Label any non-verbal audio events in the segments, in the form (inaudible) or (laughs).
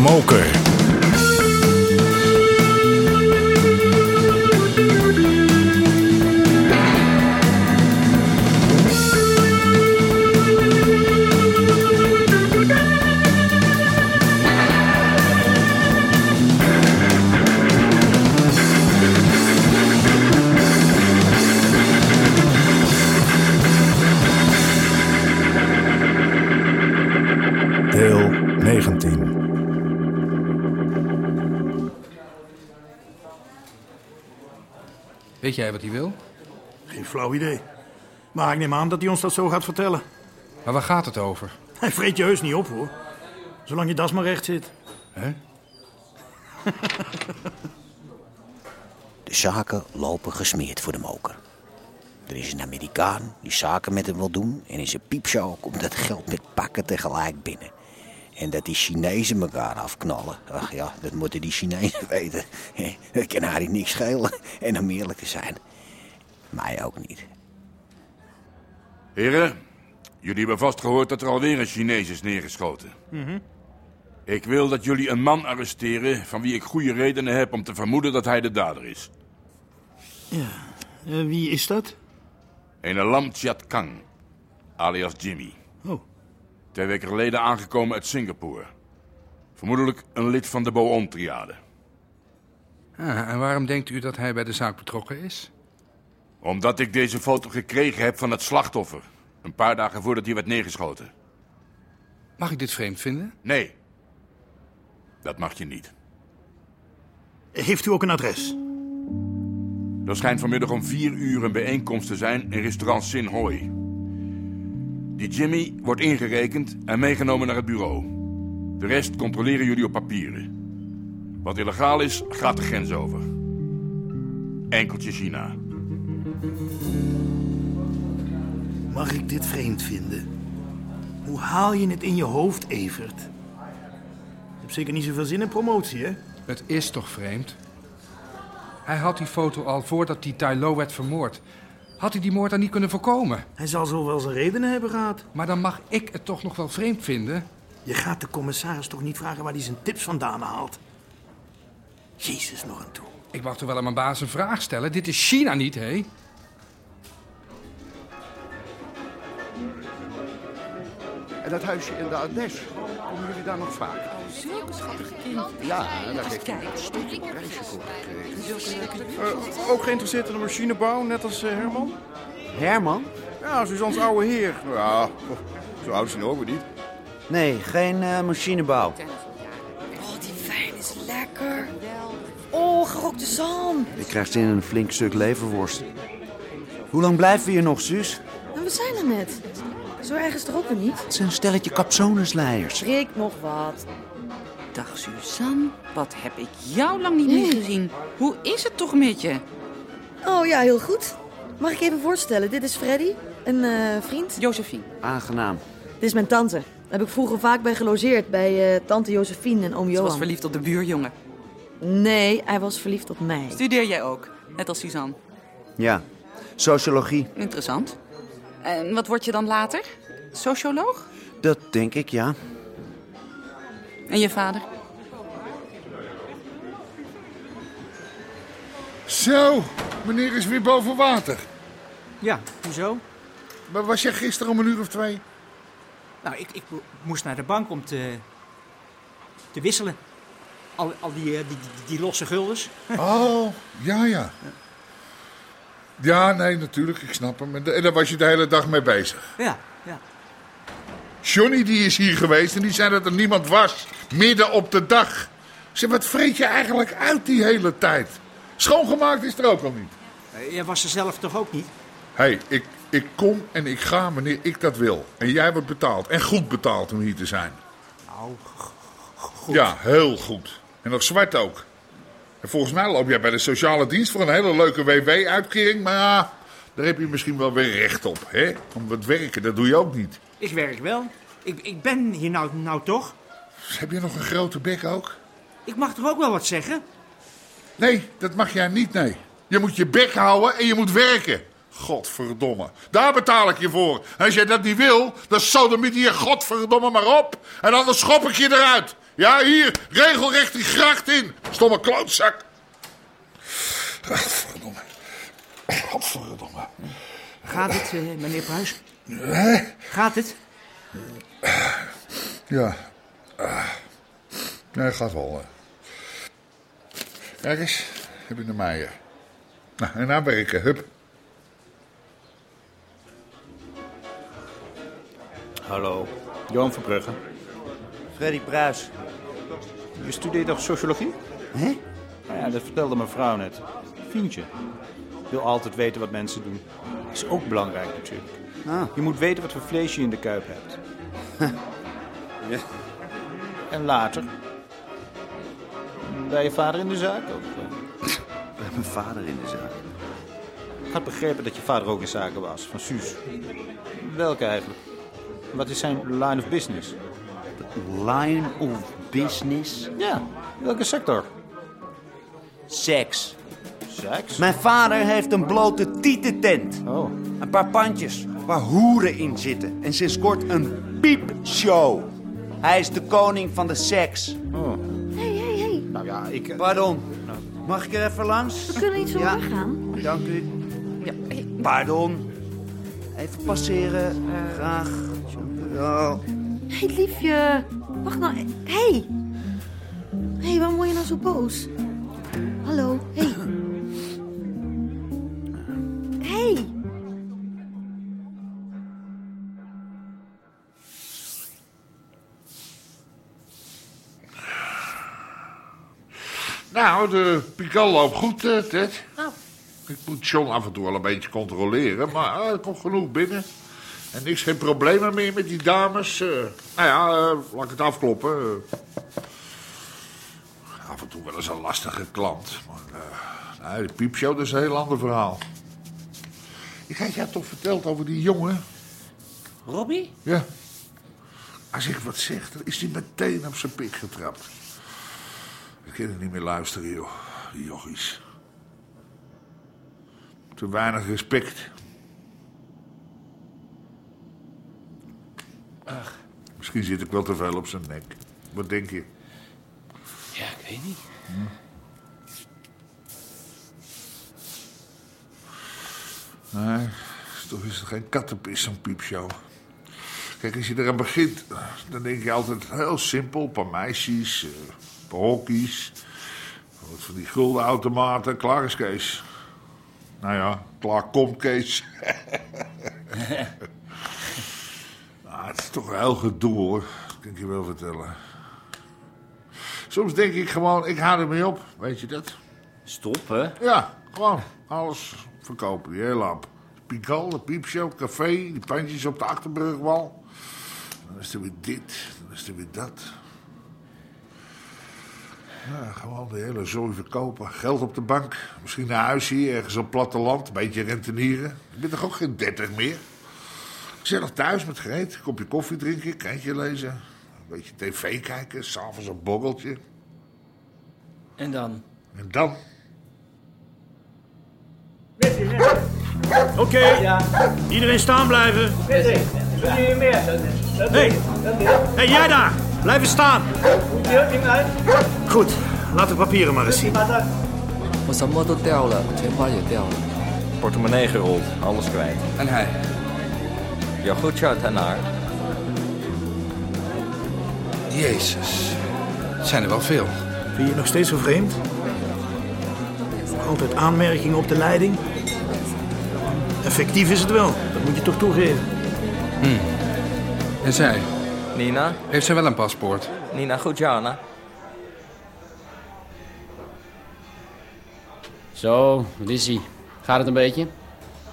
moker. Weet jij wat hij wil? Geen flauw idee. Maar ik neem aan dat hij ons dat zo gaat vertellen. Maar waar gaat het over? Hij vreet je heus niet op, hoor. Zolang je das maar recht zit. Hè? (laughs) De zaken lopen gesmeerd voor de moker. Er is een Amerikaan die zaken met hem wil doen... en in zijn piepshow komt dat geld met pakken tegelijk binnen. En dat die Chinezen elkaar afknallen. Ach ja, dat moeten die Chinezen (laughs) weten. Dat kan haar niks schelen. En om eerlijk te zijn, mij ook niet. Heren, jullie hebben vast gehoord dat er alweer een Chinees is neergeschoten. Ik wil dat jullie een man arresteren van wie ik goede redenen heb om te vermoeden dat hij de dader is. Ja. Eh, wie is dat? Een Lam Chiat Kang, alias Jimmy. Twee weken geleden aangekomen uit Singapore. Vermoedelijk een lid van de Boon-triade. Ah, en waarom denkt u dat hij bij de zaak betrokken is? Omdat ik deze foto gekregen heb van het slachtoffer. Een paar dagen voordat hij werd neergeschoten. Mag ik dit vreemd vinden? Nee. Dat mag je niet. Heeft u ook een adres? Er schijnt vanmiddag om vier uur een bijeenkomst te zijn in restaurant Sin Hoi. Die Jimmy wordt ingerekend en meegenomen naar het bureau. De rest controleren jullie op papieren. Wat illegaal is, gaat de grens over. Enkeltje China. Mag ik dit vreemd vinden? Hoe haal je het in je hoofd, Evert? Je hebt zeker niet zoveel zin in promotie, hè? Het is toch vreemd? Hij had die foto al voordat die Tai Lo werd vermoord. Had hij die moord dan niet kunnen voorkomen? Hij zal zo wel zijn redenen hebben gehad. Maar dan mag ik het toch nog wel vreemd vinden? Je gaat de commissaris toch niet vragen waar hij zijn tips vandaan haalt? Jezus nog aan toe. Ik mag toch wel aan mijn baas een vraag stellen? Dit is China niet, hé? En dat huisje in de Ardèche, komen jullie daar nog vaak? Zulke schattige kinderen. Ja, daar heeft hij Kijk, een uitstekend prijsje voor gekregen. leuke Eh, ook geïnteresseerd in de machinebouw, net als eh, Herman? Herman? Ja, Suzanne's oude heer. Nou Ja, zo oud is hij nou ook weer niet. Nee, geen eh, machinebouw. Oh, die wijn is lekker. Oh, gerookte zalm. Ik krijg zin in een flink stuk leverworst. Hoe lang blijven we hier nog, Suus? En we zijn er net. Zo erg is het er ook weer niet. Het zijn een stelletje capsonesleiers. Schrik nog wat. Dag Suzanne, wat heb ik jou lang niet meer gezien. Hoe is het toch met je? Oh ja, heel goed. Mag ik even voorstellen? Dit is Freddy, een eh, vriend. Josephine. Aangenaam. Dit is mijn tante. Daar heb ik vroeger vaak bij gelogeerd. Bij eh, tante Josephine en oom Ze Johan. was verliefd op de buurjongen. Nee, hij was verliefd op mij. Studeer jij ook, net als Suzanne. Ja, sociologie. Interessant. En wat word je dan later? Socioloog? Dat denk ik, ja. En je vader? Zo, meneer is weer boven water. Ja, hoezo? Maar was jij gisteren om een uur of twee? Nou, ik, ik mo- moest naar de bank om te, te wisselen. Al, al die, eh, die, die, die losse guldens. Oh, ja, ja. Ja, nee, natuurlijk, ik snap hem. En da- En daar was je de hele dag mee bezig. Ja. Johnny die is hier geweest en die zei dat er niemand was. Midden op de dag. Zeg, wat vreet je eigenlijk uit die hele tijd? Schoongemaakt is er ook al niet. Eh, Jij was er zelf toch ook niet? Hé, hey, ik, ik kom en ik ga wanneer ik dat wil. En jij wordt betaald. En goed betaald om hier te zijn. Nou, goed. Ja, heel goed. En nog zwart ook. En volgens mij loop jij bij de sociale dienst voor een hele leuke WW-uitkering. Maar ja, daar heb je misschien wel weer recht op. Hè? Om het werken, dat doe je ook niet. Ik werk wel. Ik, ik ben hier nou, nou toch? Heb je nog een grote bek ook? Ik mag toch ook wel wat zeggen? Nee, dat mag jij niet, nee. Je moet je bek houden en je moet werken. Godverdomme. Daar betaal ik je voor. En als jij dat niet wil, dan sodemiet je godverdomme maar op. En anders schop ik je eruit. Ja, hier, regelrecht die gracht in. Stomme klootzak. Godverdomme. Godverdomme. Gaat het, eh, meneer Pruis? Gaat het? Ja. Ah. Nee, gaat wel. eh. Kijk eens, heb je de meijer. Nou, en naar werken, hup. Hallo, Johan Verbrugge. Freddy Pruis. Je studeert toch sociologie? Hè? Nou ja, dat vertelde mijn vrouw net. Vriendje. Wil altijd weten wat mensen doen. Is ook belangrijk natuurlijk. Ah. Je moet weten wat voor vlees je in de kuip hebt. (laughs) Ja. En later? Bij je vader in de zaak? Of? (laughs) Bij mijn vader in de zaak. Ik had begrepen dat je vader ook in zaken was, van Suus. Welke eigenlijk? Wat is zijn line of business? Line of business? Ja, welke sector? Seks. Seks? Mijn vader heeft een blote tietentent. Oh. Een paar pandjes waar hoeren in zitten. En sinds kort een piepshow. Hij is de koning van de seks. Oh. Hé, hé, hé. Nou ja, ik... eh, Pardon. Mag ik er even langs? We kunnen niet zo Ja. weggaan. Dank u. Ja, hé. Pardon. Even passeren. Graag. Ja. Hé, liefje. Wacht nou. Hé. Hé, waarom word je nou zo boos? Hallo. Hé. Hé. Nou, de pikal loopt goed, eh, Ted. Oh. Ik moet John af en toe wel een beetje controleren, maar eh, er komt genoeg binnen. En niks, geen problemen meer met die dames. eh. nou ja, eh, laat ik het afkloppen. eh. af en toe wel eens een lastige klant. Maar eh, nee, de piepshow, dat is een heel ander verhaal. Ik had jou toch verteld over die jongen? Robbie? Ja. Als ik wat zeg, dan is hij meteen op zijn pik getrapt. Ik kan er niet meer luisteren, joh. Jochies. Te weinig respect. Ach. Misschien zit ik wel te veel op zijn nek. Wat denk je? Ja, ik weet niet. Nee, toch is het geen kattenpis, zo'n piepshow. Kijk, als je eraan begint, dan denk je altijd heel simpel. Een paar meisjes, hokkies. Wat van die guldenautomaten. Klaar is Kees. Nou ja, klaar komt Kees. Ah, (laughs) het is toch een heel gedoe, hoor. Dat kan ik je wel vertellen. Soms denk ik gewoon, ik hou ermee op. Weet je dat? Stoppen? Ja, gewoon alles verkopen, die hele lamp. Pikal, de piepshow, café, die pandjes op de Achterbrugwal. Dan is er weer dit, dan is er weer dat. Ja, gewoon de hele zooi verkopen. Geld op de bank. Misschien een huis hier, ergens op het platteland. Een beetje rentenieren. Ik ben toch ook geen dertig meer? Gezellig thuis met Greet. Een kopje koffie drinken, krantje lezen. Een beetje tv kijken, s'avonds een borreltje. En dan? En dan? Oké, iedereen staan blijven. Hé, hey, jij daar, Blijven staan. Goed, laat de papieren maar eens zien. Portemonnee gerold, alles kwijt. En hij? Ja, goed, Tanaar. Jezus, zijn er wel veel. Vind je nog steeds zo vreemd? Altijd aanmerkingen op de leiding? Effectief is het wel, dat moet je toch toegeven. Hmm. En zij? Nina? Heeft zij wel een paspoort? Nina Goedjana. Zo, wat is ie? Gaat het een beetje?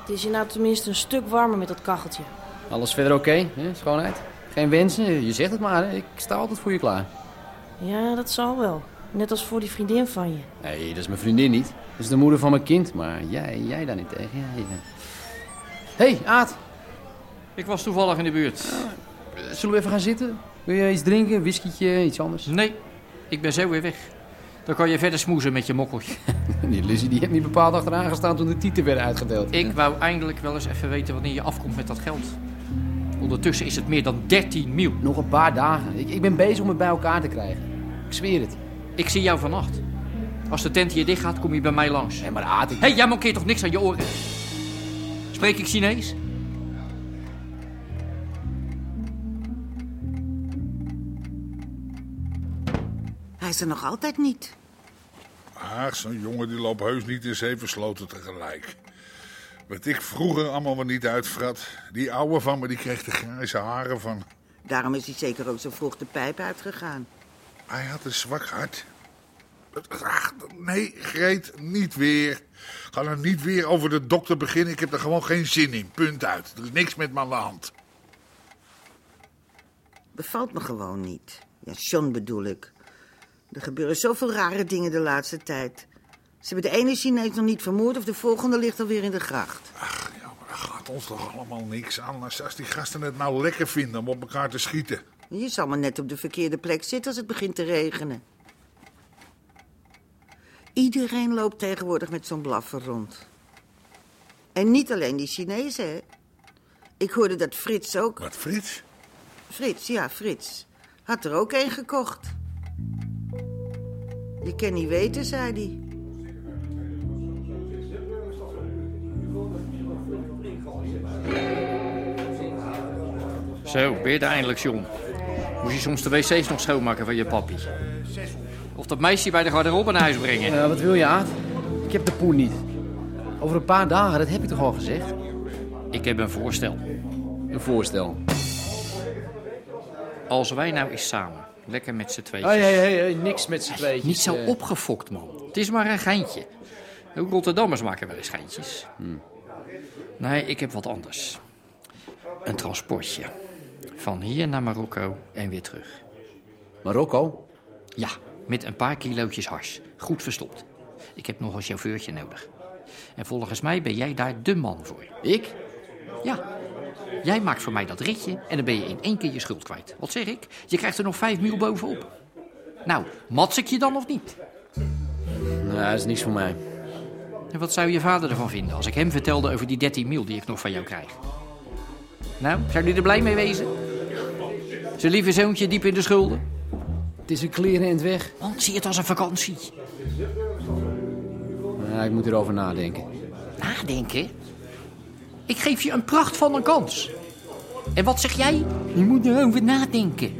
Het is hier nou tenminste een stuk warmer met dat kacheltje. Alles verder oké? hè? Schoonheid? Geen wensen? Je zegt het maar, hè? ik sta altijd voor je klaar. Ja, dat zal wel. Net als voor die vriendin van je. Nee, dat is mijn vriendin niet. Dat is de moeder van mijn kind, maar jij, jij daar niet tegen. Ja, ja. Hé, hey, Aad. Ik was toevallig in de buurt. Zullen we even gaan zitten? Wil je iets drinken, een whiskietje, iets anders? Nee, ik ben zo weer weg. Dan kan je verder smoezen met je mokkeltje. (laughs) Die Lizzie die heeft niet bepaald achteraan gestaan toen de tieten werden uitgedeeld. Ik wou eindelijk wel eens even weten wanneer je afkomt met dat geld. Ondertussen is het meer dan 13 mil. Nog een paar dagen. Ik, ik ben bezig om het bij elkaar te krijgen. Ik zweer het. Ik zie jou vannacht. Als de tent hier dicht gaat, kom je bij mij langs. Nee, maar Aad, ik... Hé, hey, jij mankeert toch niks aan je oren? Spreek ik Chinees? Is er nog altijd niet. Ach, zo'n jongen die loopt heus niet in zeven sloten tegelijk. Wat ik vroeger allemaal wel niet uitvrat. Die ouwe van me, die kreeg de grijze haren van. Daarom is hij zeker ook zo vroeg de pijp uitgegaan. Hij had een zwak hart. Ach, nee, Greet, niet weer. Ga nou niet weer over de dokter beginnen. Ik heb er gewoon geen zin in. Punt uit. Er is niks met me aan de hand. Bevalt me gewoon niet. Ja, John bedoel ik. Er gebeuren zoveel rare dingen de laatste tijd. Ze hebben de ene Chinees nog niet vermoord of de volgende ligt alweer in de gracht. Ach, ja, maar dat gaat ons toch allemaal niks aan. Als die gasten het nou lekker vinden om op elkaar te schieten. Je zal maar net op de verkeerde plek zitten als het begint te regenen. Iedereen loopt tegenwoordig met zo'n blaffer rond. En niet alleen die Chinezen, hè. Ik hoorde dat Frits ook... Wat, Frits? Frits, ja, Frits. Had er ook één gekocht. Je kan niet weten, zei hij. Zo, ben je er eindelijk, John? Moest je soms de wc's nog schoonmaken van je papi? Of dat meisje bij de garderobe naar huis brengen? Ja, wat wil je, Aad? Ik heb de poen niet. Over een paar dagen, dat heb ik toch al gezegd? Ik heb een voorstel. Een voorstel? Als wij nou eens samen, lekker met z'n hé, hé, niks met z'n tweeën. Niet zo opgefokt, man. Het is maar een geintje. Ook Rotterdammers maken wel eens geintjes. Nee, ik heb wat anders. Een transportje. Van hier naar Marokko en weer terug. Marokko? Ja, met een paar kilootjes hars. Goed verstopt. Ik heb nog een chauffeurtje nodig. En volgens mij ben jij daar de man voor. Ik? Ja. Jij maakt voor mij dat ritje en dan ben je in één keer je schuld kwijt. Wat zeg ik? Je krijgt er nog vijf mil bovenop. Nou, mats ik je dan of niet? Nou, dat is niks voor mij. En wat zou je vader ervan vinden als ik hem vertelde over die 13 mil die ik nog van jou krijg? Nou, zou die er blij mee wezen? Zijn lieve zoontje diep in de schulden? Het is een kleren en het weg. Man, zie het als een vakantie. Ja, ik moet erover nadenken. Nadenken? Ik geef je een pracht van een kans. En wat zeg jij? Je moet erover nadenken.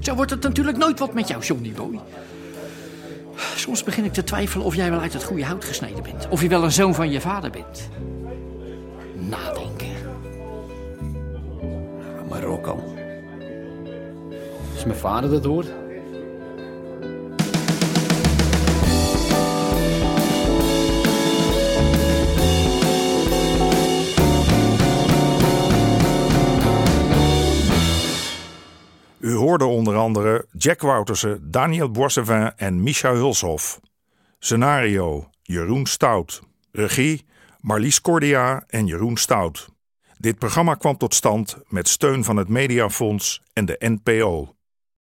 Zo wordt het natuurlijk nooit wat met jou, Johnny Boy. Soms begin ik te twijfelen of jij wel uit het goede hout gesneden bent. Of je wel een zoon van je vader bent. Nadenken. Marokko. Als mijn vader dat hoort. Onder andere Jack Woutersen, Daniel Boissevin en Micha Hulshoff. Scenario Jeroen Stout. Regie Marlies Cordia en Jeroen Stout. Dit programma kwam tot stand met steun van het Mediafonds en de NPO.